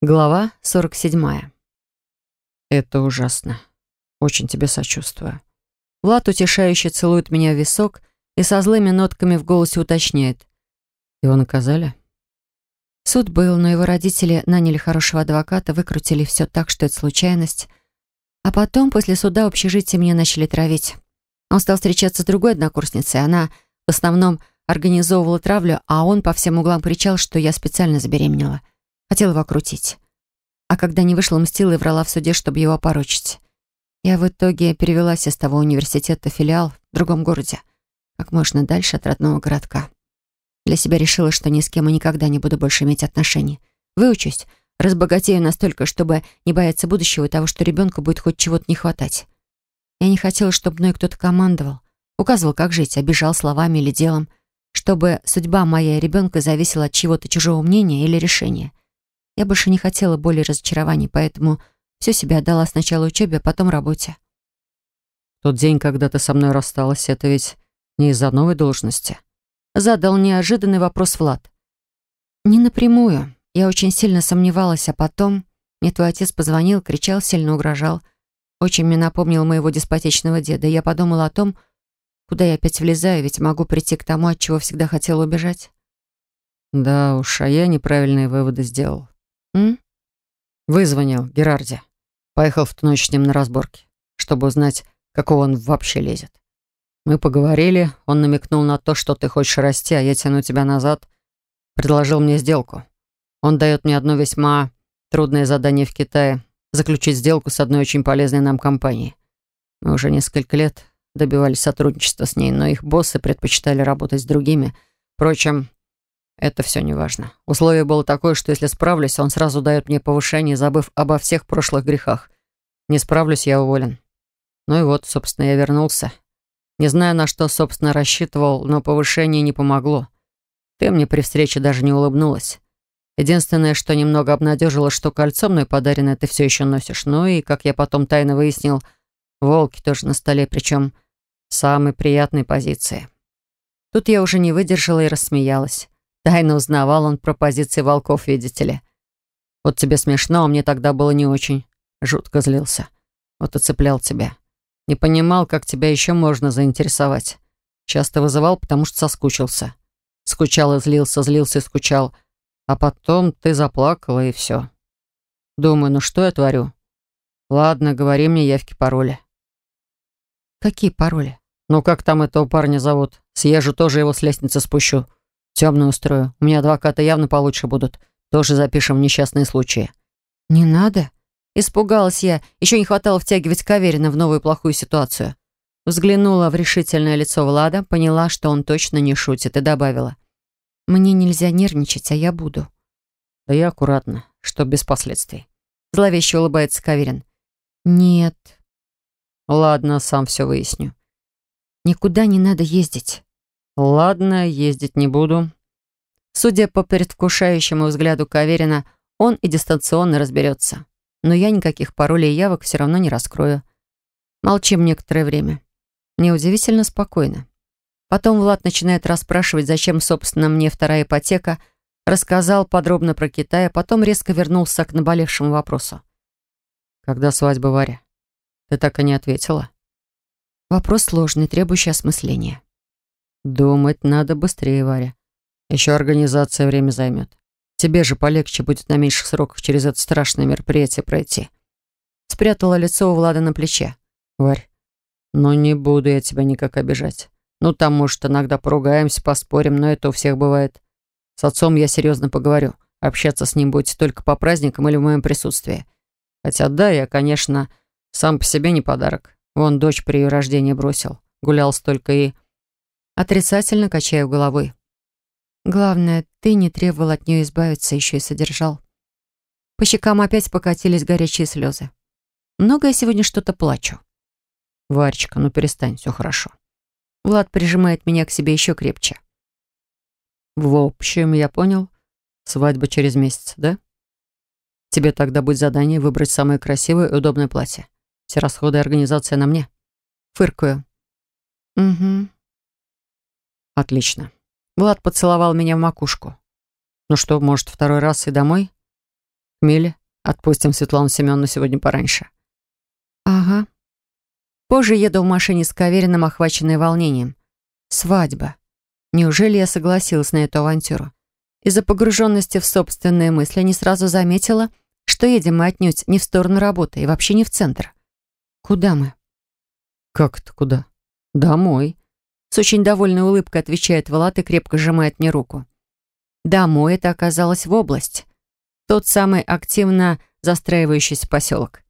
Глава 47. Это ужасно. Очень тебе сочувствую. Влад утешающе целует меня в висок и со злыми нотками в голосе уточняет. Его наказали? Суд был, но его родители наняли хорошего адвоката, выкрутили все так, что это случайность. А потом, после суда, общежитие меня начали травить. Он стал встречаться с другой однокурсницей. Она в основном организовывала травлю, а он по всем углам кричал, что я специально забеременела. Хотела его крутить. А когда не вышла, мстила и врала в суде, чтобы его опорочить. Я в итоге перевелась из того университета филиал в другом городе, как можно дальше от родного городка. Для себя решила, что ни с кем и никогда не буду больше иметь отношений. Выучусь, разбогатею настолько, чтобы не бояться будущего и того, что ребенку будет хоть чего-то не хватать. Я не хотела, чтобы мной кто-то командовал, указывал, как жить, обижал словами или делом, чтобы судьба моя ребенка зависела от чего-то чужого мнения или решения. Я больше не хотела боли и разочарований, поэтому все себя отдала сначала учебе, а потом работе. Тот день, когда ты со мной рассталась, это ведь не из-за новой должности. Задал неожиданный вопрос Влад. Не напрямую. Я очень сильно сомневалась, а потом мне твой отец позвонил, кричал, сильно угрожал. Очень мне напомнил моего деспотичного деда. Я подумала о том, куда я опять влезаю, ведь могу прийти к тому, от чего всегда хотела убежать. Да уж, а я неправильные выводы сделал. М? Вызвонил Герарди. Поехал в ту ночь с ним на разборки, чтобы узнать, какого он вообще лезет. Мы поговорили, он намекнул на то, что ты хочешь расти, а я тяну тебя назад. Предложил мне сделку. Он дает мне одно весьма трудное задание в Китае — заключить сделку с одной очень полезной нам компанией. Мы уже несколько лет добивались сотрудничества с ней, но их боссы предпочитали работать с другими. Впрочем, это все не важно. Условие было такое, что если справлюсь, он сразу дает мне повышение, забыв обо всех прошлых грехах. Не справлюсь, я уволен. Ну и вот, собственно, я вернулся. Не знаю, на что, собственно, рассчитывал, но повышение не помогло. Ты мне при встрече даже не улыбнулась. Единственное, что немного обнадежило, что кольцо мной подаренное ты все еще носишь. Ну и, как я потом тайно выяснил, волки тоже на столе, причем в самой приятной позиции. Тут я уже не выдержала и рассмеялась. Тайно узнавал он про позиции волков, видите ли. Вот тебе смешно, а мне тогда было не очень. Жутко злился. Вот и цеплял тебя. Не понимал, как тебя еще можно заинтересовать. Часто вызывал, потому что соскучился. Скучал и злился, злился и скучал. А потом ты заплакала, и все. Думаю, ну что я творю? Ладно, говори мне явки, пароли. Какие пароли? Ну как там этого парня зовут? Съезжу, тоже его с лестницы спущу. Темную устрою. У меня адвокаты явно получше будут. Тоже запишем несчастные случаи». «Не надо». Испугалась я. Еще не хватало втягивать Каверина в новую плохую ситуацию. Взглянула в решительное лицо Влада, поняла, что он точно не шутит, и добавила. «Мне нельзя нервничать, а я буду». «Да я аккуратно, чтоб без последствий». Зловеще улыбается Каверин. «Нет». «Ладно, сам все выясню». «Никуда не надо ездить». Ладно, ездить не буду. Судя по предвкушающему взгляду Каверина, он и дистанционно разберется. Но я никаких паролей и явок все равно не раскрою. Молчим некоторое время. Мне удивительно спокойно. Потом Влад начинает расспрашивать, зачем, собственно, мне вторая ипотека, рассказал подробно про Китай, а потом резко вернулся к наболевшему вопросу. «Когда свадьба, Варя?» «Ты так и не ответила?» Вопрос сложный, требующий осмысления. Думать надо быстрее, Варя. Еще организация время займет. Тебе же полегче будет на меньших сроках через это страшное мероприятие пройти. Спрятала лицо у Влада на плече. Варь, ну не буду я тебя никак обижать. Ну там, может, иногда поругаемся, поспорим, но это у всех бывает. С отцом я серьезно поговорю. Общаться с ним будете только по праздникам или в моем присутствии. Хотя да, я, конечно, сам по себе не подарок. Вон дочь при ее рождении бросил. Гулял столько и... Отрицательно качаю головой. Главное, ты не требовал от нее избавиться, еще и содержал. По щекам опять покатились горячие слезы. Много я сегодня что-то плачу. Варечка, ну перестань, все хорошо. Влад прижимает меня к себе еще крепче. В общем, я понял. Свадьба через месяц, да? Тебе тогда будет задание выбрать самое красивое и удобное платье. Все расходы и организация на мне. Фыркаю. Угу. Отлично. Влад поцеловал меня в макушку. Ну что, может, второй раз и домой? Миле, отпустим Светлану Семеновну сегодня пораньше. Ага. Позже еду в машине с Кавериным, охваченной волнением. Свадьба. Неужели я согласилась на эту авантюру? Из-за погруженности в собственные мысли не сразу заметила, что едем мы отнюдь не в сторону работы и вообще не в центр. Куда мы? Как это куда? Домой. С очень довольной улыбкой отвечает Влад и крепко сжимает мне руку. Домой это оказалось в область. Тот самый активно застраивающийся поселок.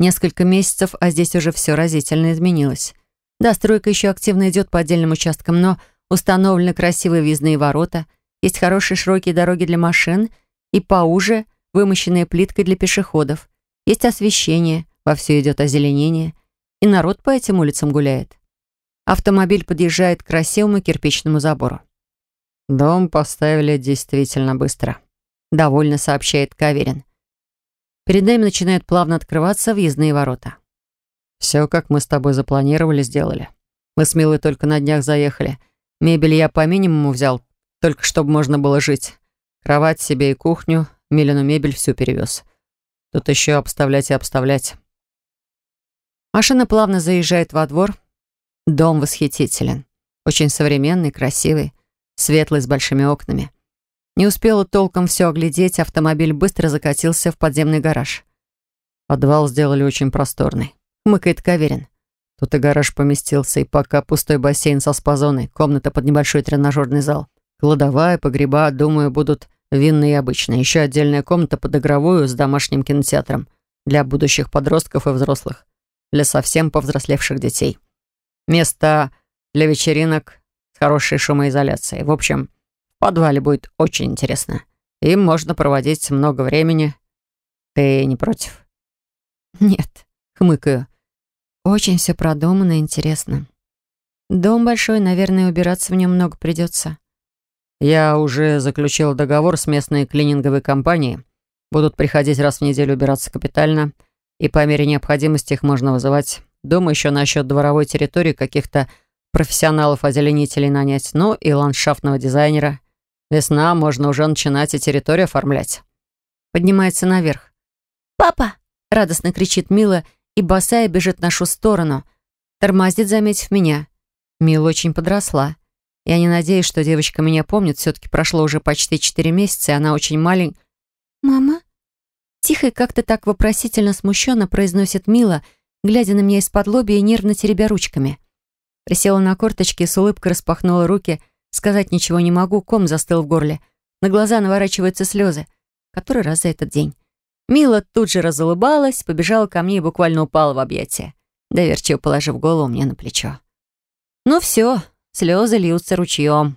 Несколько месяцев, а здесь уже все разительно изменилось. Да, стройка еще активно идет по отдельным участкам, но установлены красивые въездные ворота, есть хорошие широкие дороги для машин и поуже вымощенная плиткой для пешеходов. Есть освещение, вовсю идет озеленение, и народ по этим улицам гуляет. Автомобиль подъезжает к красивому кирпичному забору. «Дом поставили действительно быстро», — довольно сообщает Каверин. Перед нами начинают плавно открываться въездные ворота. «Все, как мы с тобой запланировали, сделали. Мы с Милой только на днях заехали. Мебель я по минимуму взял, только чтобы можно было жить. Кровать себе и кухню, Милину мебель всю перевез. Тут еще обставлять и обставлять». Машина плавно заезжает во двор. Дом восхитителен. Очень современный, красивый светлый с большими окнами. Не успела толком все оглядеть, автомобиль быстро закатился в подземный гараж. Подвал сделали очень просторный. Мыкает Каверин. Тут и гараж поместился, и пока пустой бассейн со спазоной, комната под небольшой тренажерный зал. Кладовая, погреба, думаю, будут винные и обычные. Еще отдельная комната под игровую с домашним кинотеатром для будущих подростков и взрослых, для совсем повзрослевших детей. Место для вечеринок, с хорошей шумоизоляцией. В общем, в подвале будет очень интересно. Им можно проводить много времени. Ты не против? Нет, хмыкаю. Очень все продумано и интересно. Дом большой, наверное, убираться в нем много придется. Я уже заключил договор с местной клининговой компанией. Будут приходить раз в неделю убираться капитально, и по мере необходимости их можно вызывать. Думаю, еще насчет дворовой территории каких-то профессионалов-озеленителей нанять, ну и ландшафтного дизайнера. Весна, можно уже начинать и территорию оформлять. Поднимается наверх. «Папа!» — радостно кричит Мила, и босая бежит в нашу сторону. Тормозит, заметив меня. Мила очень подросла. Я не надеюсь, что девочка меня помнит. Все-таки прошло уже почти четыре месяца, и она очень маленькая. «Мама?» Тихо и как-то так вопросительно смущенно произносит Мила, глядя на меня из-под лоби и нервно теребя ручками. Присела на корточки, с улыбкой распахнула руки. Сказать ничего не могу, ком застыл в горле. На глаза наворачиваются слезы. Который раз за этот день. Мила тут же разулыбалась, побежала ко мне и буквально упала в объятия, доверчиво положив голову мне на плечо. Ну все, слезы льются ручьем.